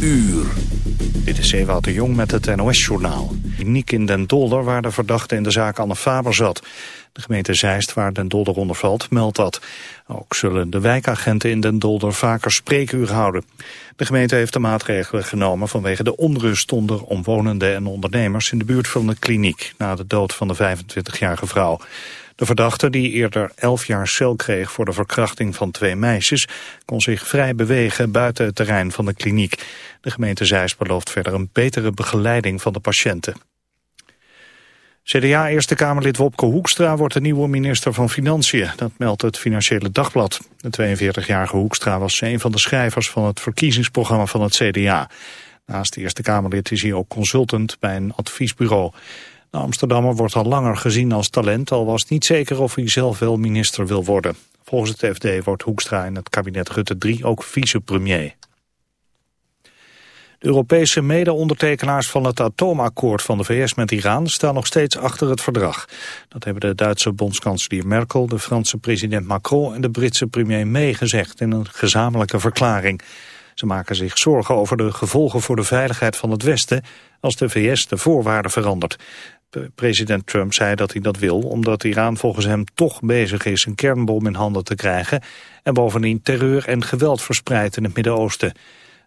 Uur. Dit is Ewout de Jong met het NOS-journaal. Niek in Den Dolder waar de verdachte in de zaak Anne Faber zat. De gemeente Zeist, waar Den Dolder onder valt, meldt dat. Ook zullen de wijkagenten in Den Dolder vaker spreekuur houden. De gemeente heeft de maatregelen genomen vanwege de onrust onder omwonenden en ondernemers in de buurt van de kliniek na de dood van de 25-jarige vrouw. De verdachte, die eerder 11 jaar cel kreeg voor de verkrachting van twee meisjes, kon zich vrij bewegen buiten het terrein van de kliniek. De gemeente Zeist belooft verder een betere begeleiding van de patiënten. CDA-Eerste Kamerlid Wopke Hoekstra wordt de nieuwe minister van Financiën. Dat meldt het Financiële Dagblad. De 42-jarige Hoekstra was een van de schrijvers van het verkiezingsprogramma van het CDA. Naast de Eerste Kamerlid is hij ook consultant bij een adviesbureau. De Amsterdammer wordt al langer gezien als talent, al was niet zeker of hij zelf wel minister wil worden. Volgens het FD wordt Hoekstra in het kabinet Rutte 3 ook vicepremier. De Europese mede-ondertekenaars van het atoomakkoord van de VS met Iran staan nog steeds achter het verdrag. Dat hebben de Duitse bondskanselier Merkel, de Franse president Macron en de Britse premier May gezegd in een gezamenlijke verklaring. Ze maken zich zorgen over de gevolgen voor de veiligheid van het Westen als de VS de voorwaarden verandert. President Trump zei dat hij dat wil omdat Iran volgens hem toch bezig is een kernbom in handen te krijgen en bovendien terreur en geweld verspreidt in het Midden-Oosten.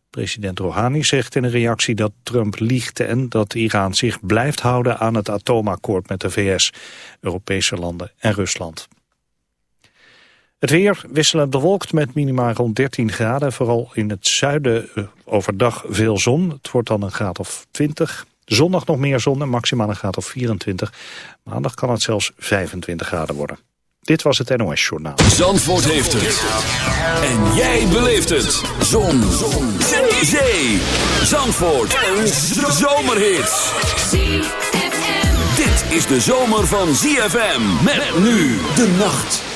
President Rouhani zegt in een reactie dat Trump liegt en dat Iran zich blijft houden aan het atoomakkoord met de VS, Europese landen en Rusland. Het weer wisselend bewolkt met minima rond 13 graden. Vooral in het zuiden eh, overdag veel zon. Het wordt dan een graad of 20. Zondag nog meer zon en maximaal een graad of 24. Maandag kan het zelfs 25 graden worden. Dit was het NOS Journaal. Zandvoort heeft het. En jij beleeft het. Zon. zon. Zee. Zee. Zandvoort. Een zomerhit. Dit is de zomer van ZFM. Met nu de nacht.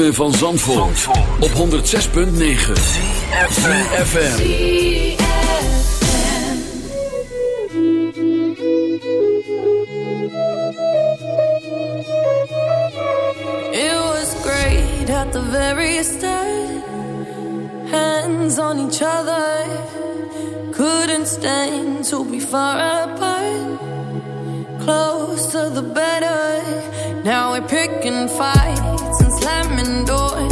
Ritme van Zandvoort, op 106.9 CFFM It was great at the very start. Hands on each other. Couldn't stand to be far apart. Closer the better. Now we're picking fights slamming doors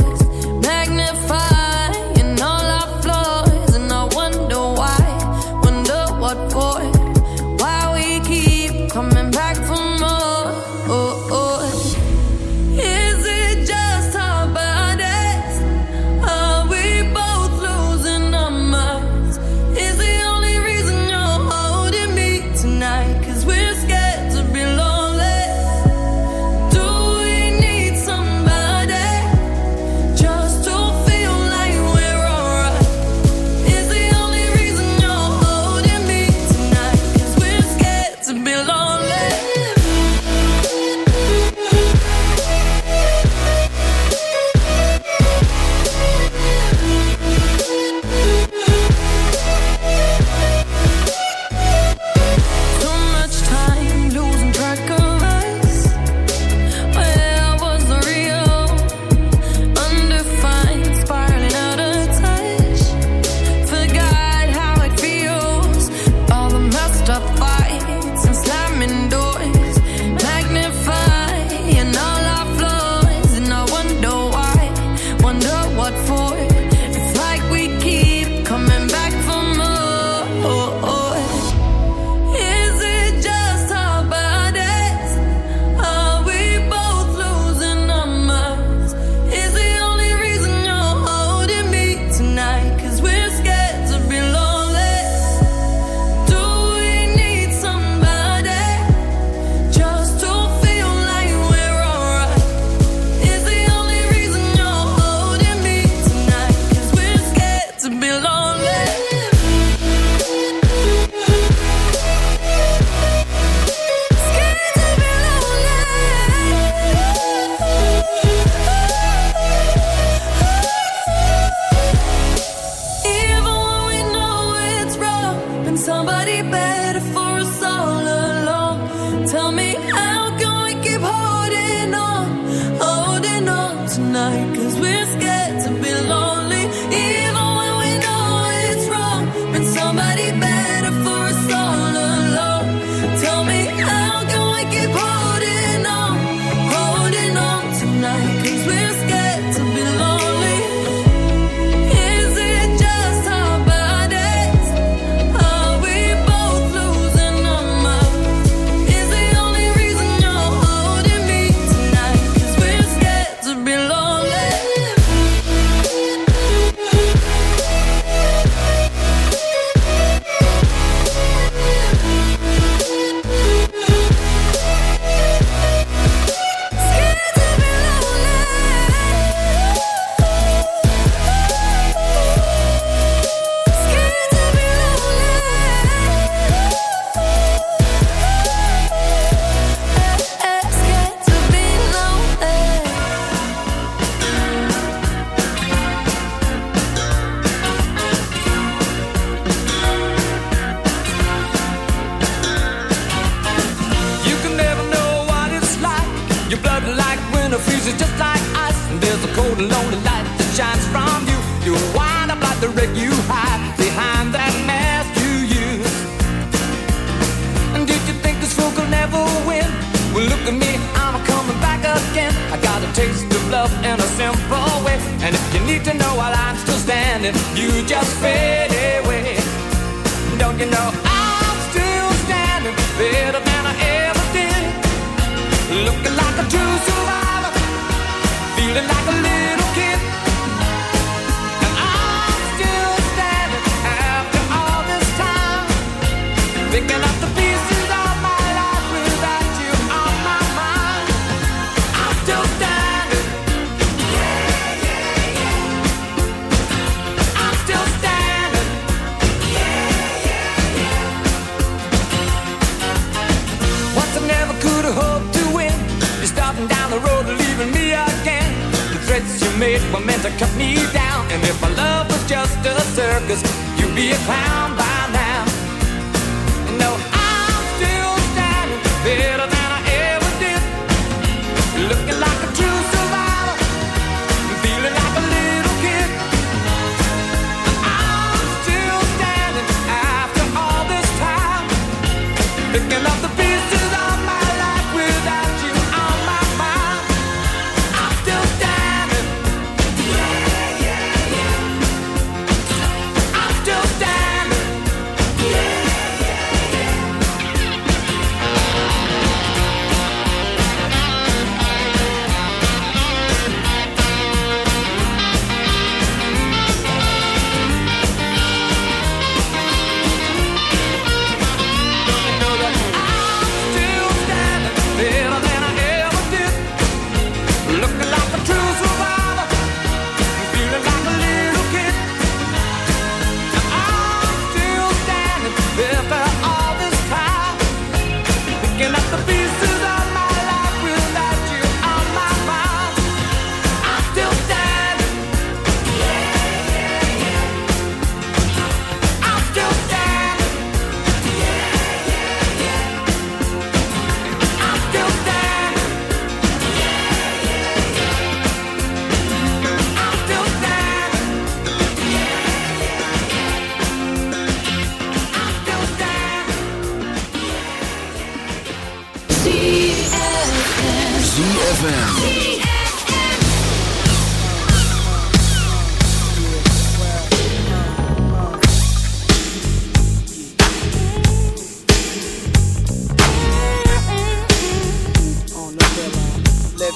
circus, you'd be a clown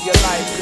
your life.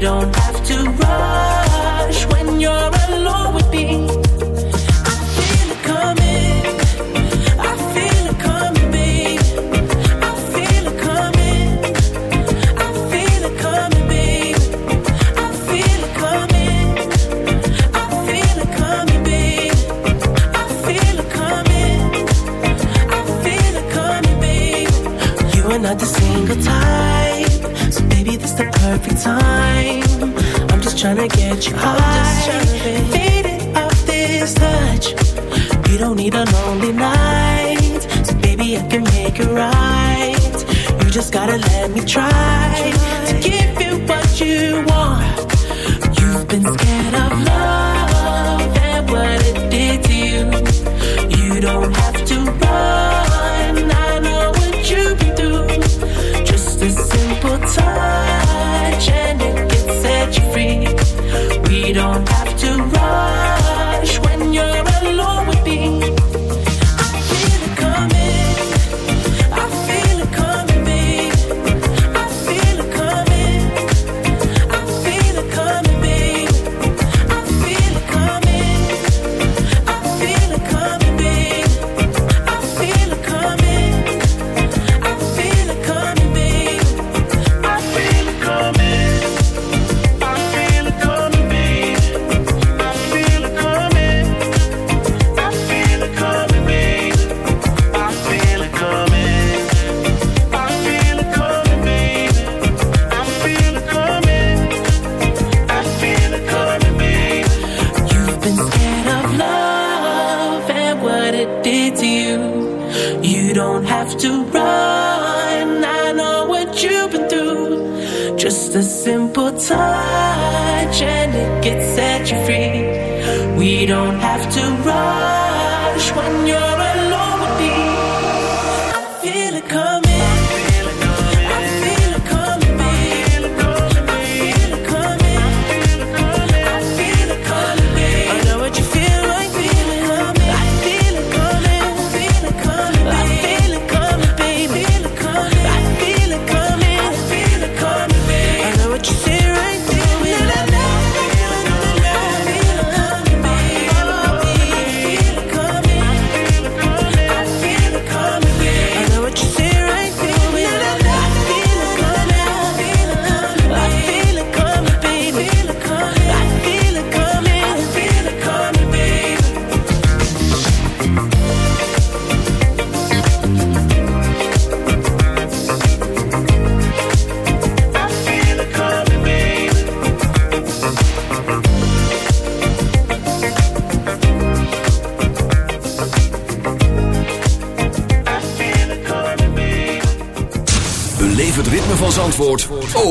don't have You hide, faded off this touch. You don't need a lonely night, so baby I can make it right. You just gotta let me try to give.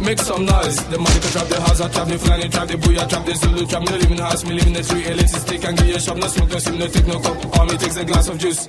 Make some noise. The money can trap the house, I trap the flying, trap the booyah, trap the Zulu, trap in the house, me live in the tree, elixir stick and give you a shop, no smoke, no sim, no take no cup. All me takes a glass of juice.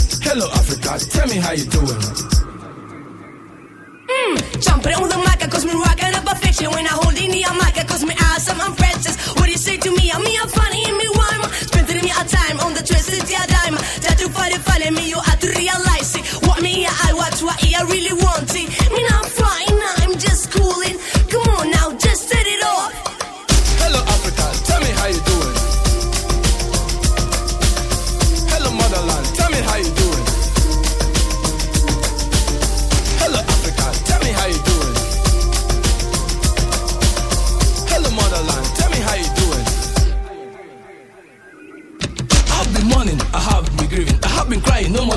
Hello, Africa, tell me how you doing. Mm, jumping on the mic, cause me rockin' up a fiction. When I hold in the mic, cause me awesome, I'm precious. What do you say to me? I'm me, I'm funny, and me rhyme. Spending me a time on the twisted yeah dime. That you find it me, you have to realize it. What me, I watch, what I really want it. Me, not flying,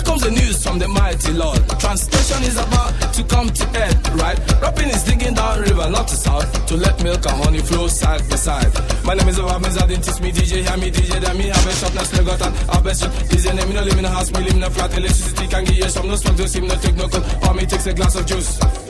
Here comes the news from the mighty Lord. Translation is about to come to end, right? Rapping is digging down river, not to south, to let milk and honey flow side by side. My name is I didn't teach me DJ, hear me DJ, then me have a shop, now still got an have a shop. DJ name, me no live in a house, me live in a flat, electricity can give you some, no smoke, don't seem no take no cold, or me takes a glass of juice.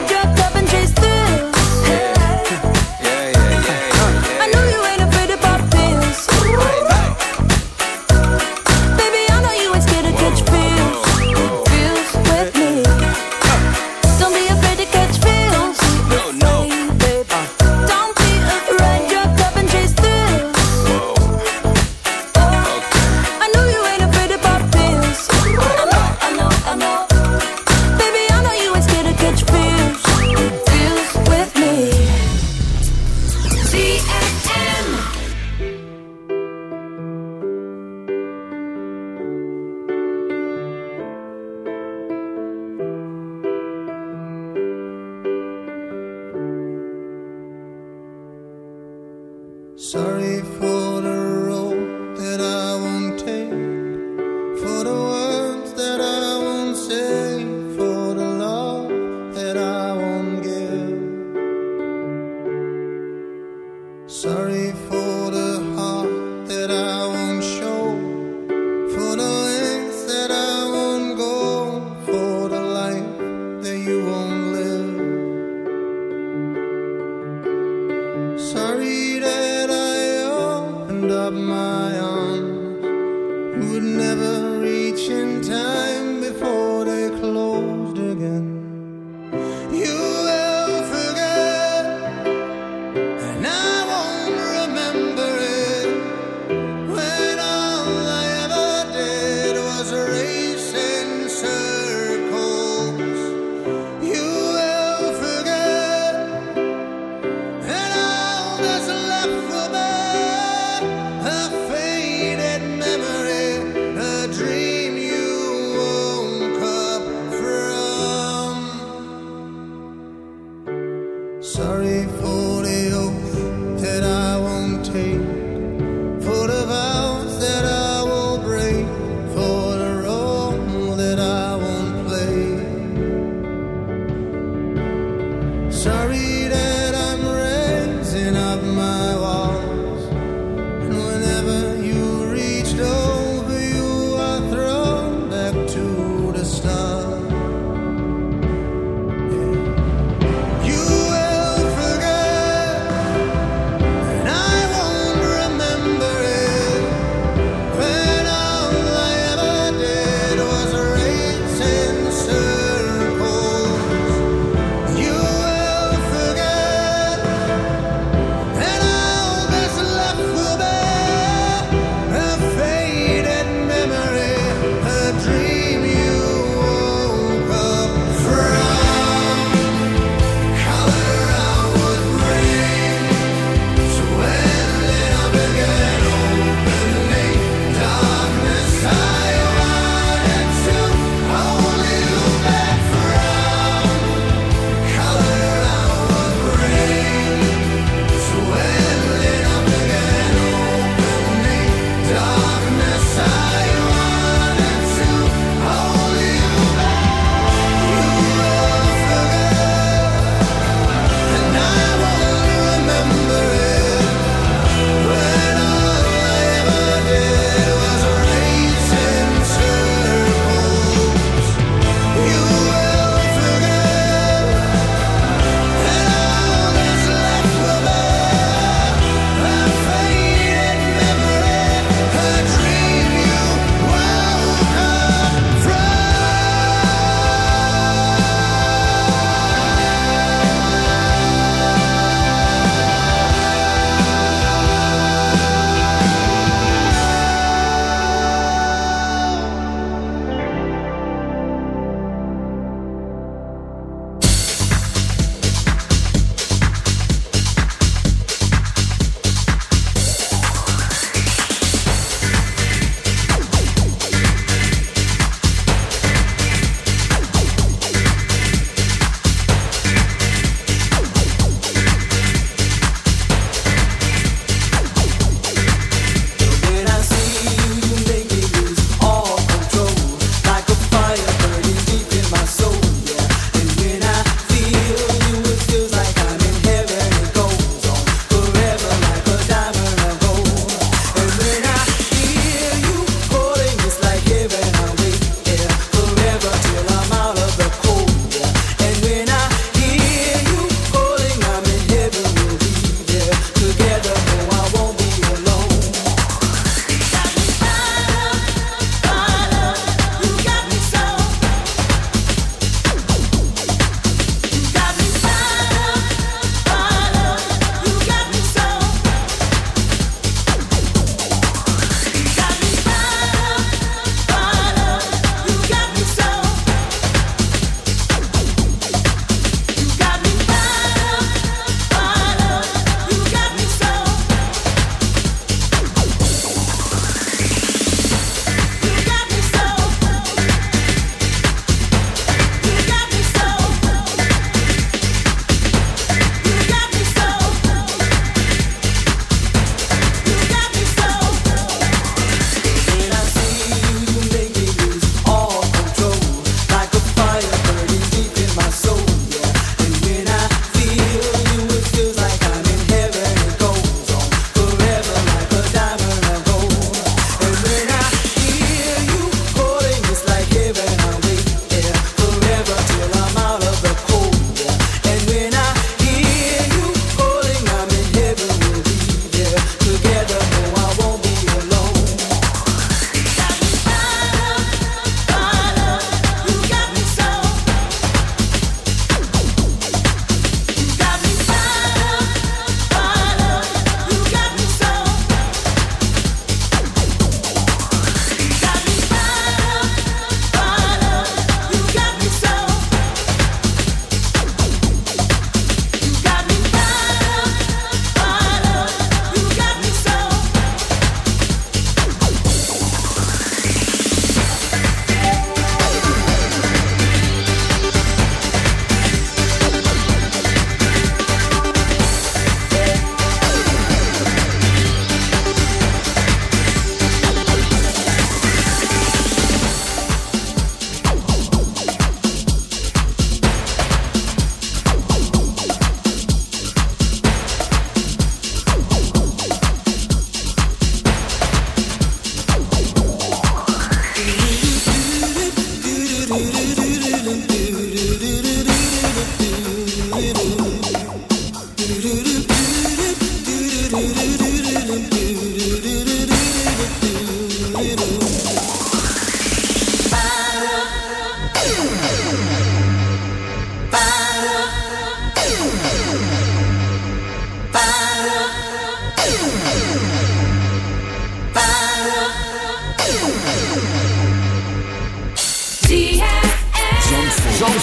sorry for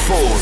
Zandvoort.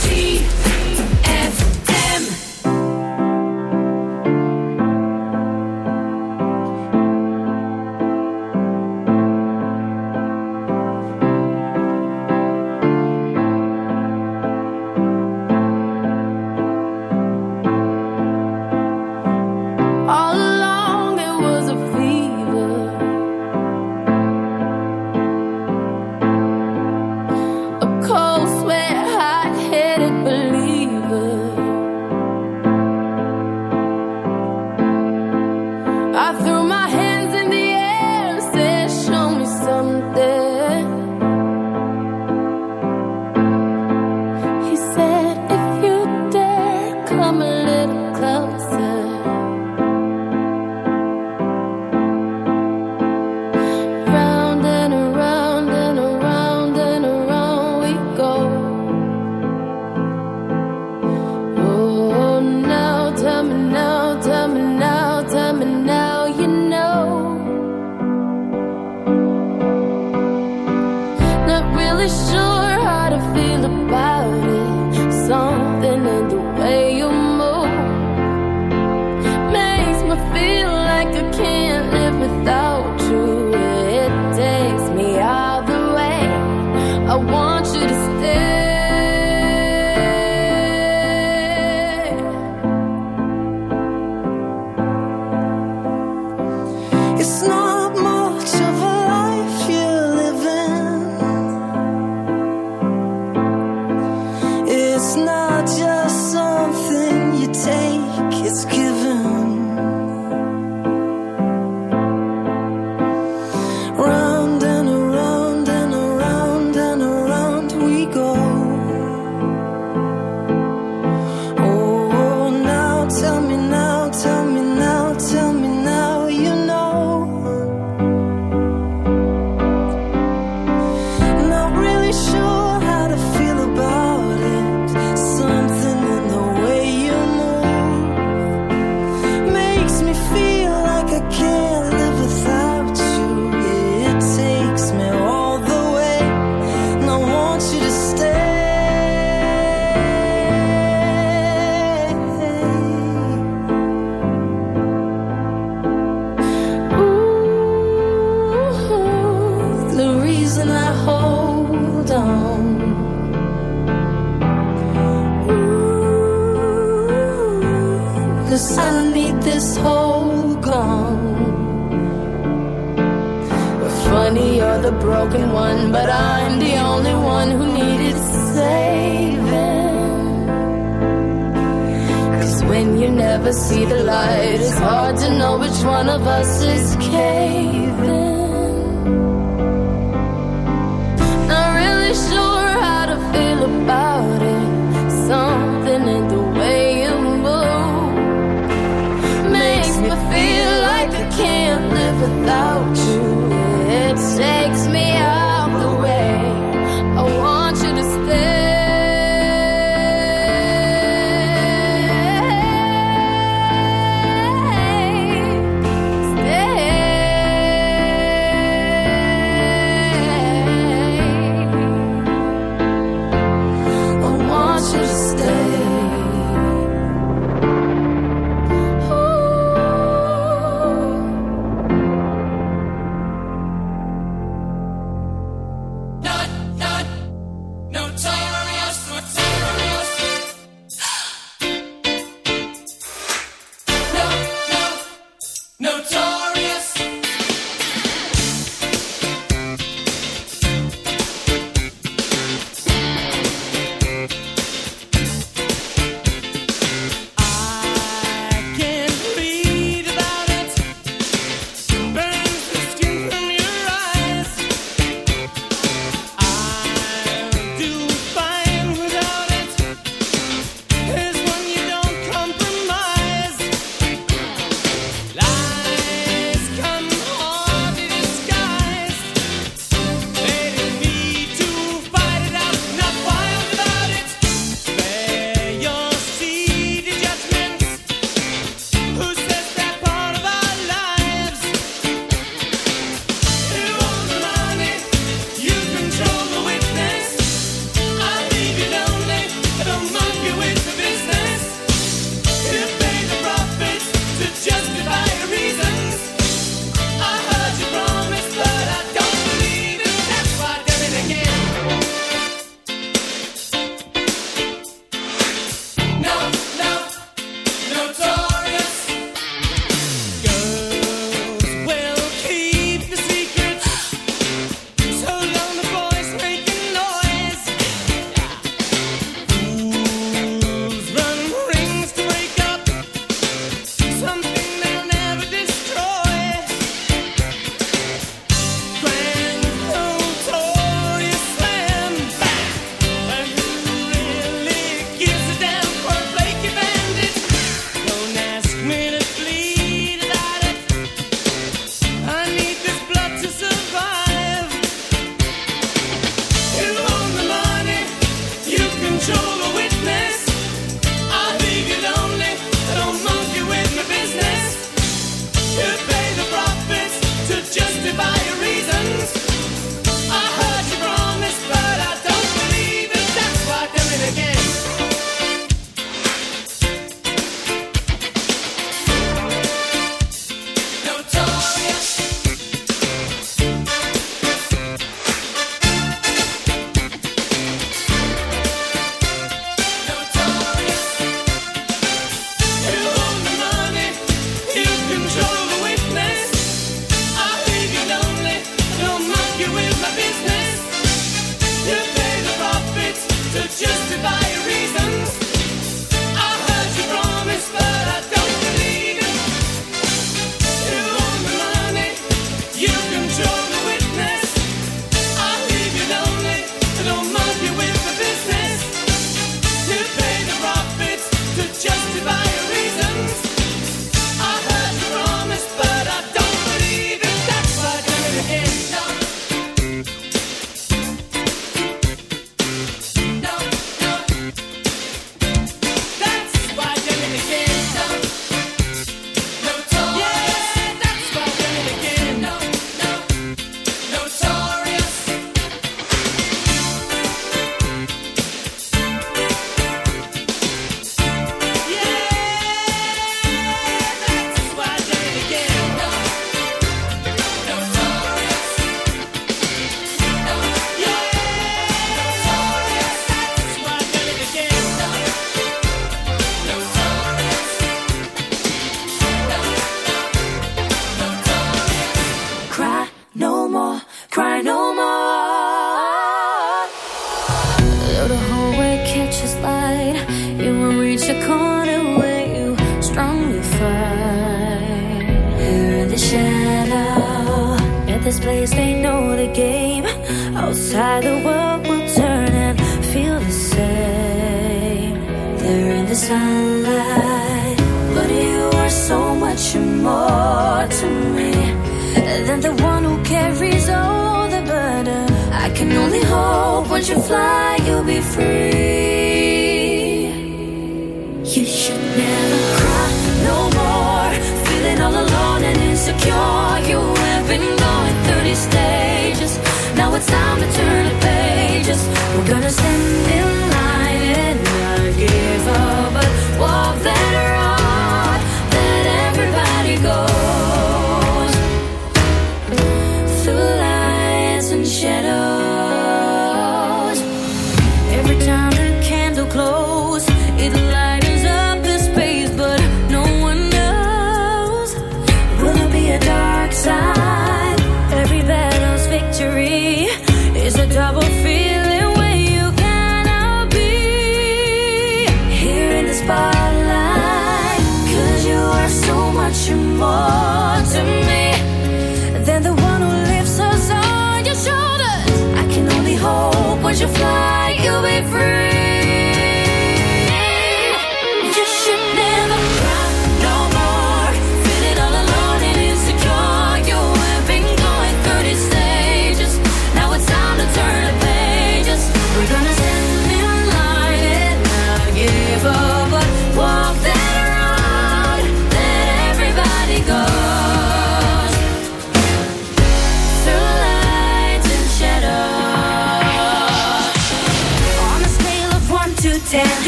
Without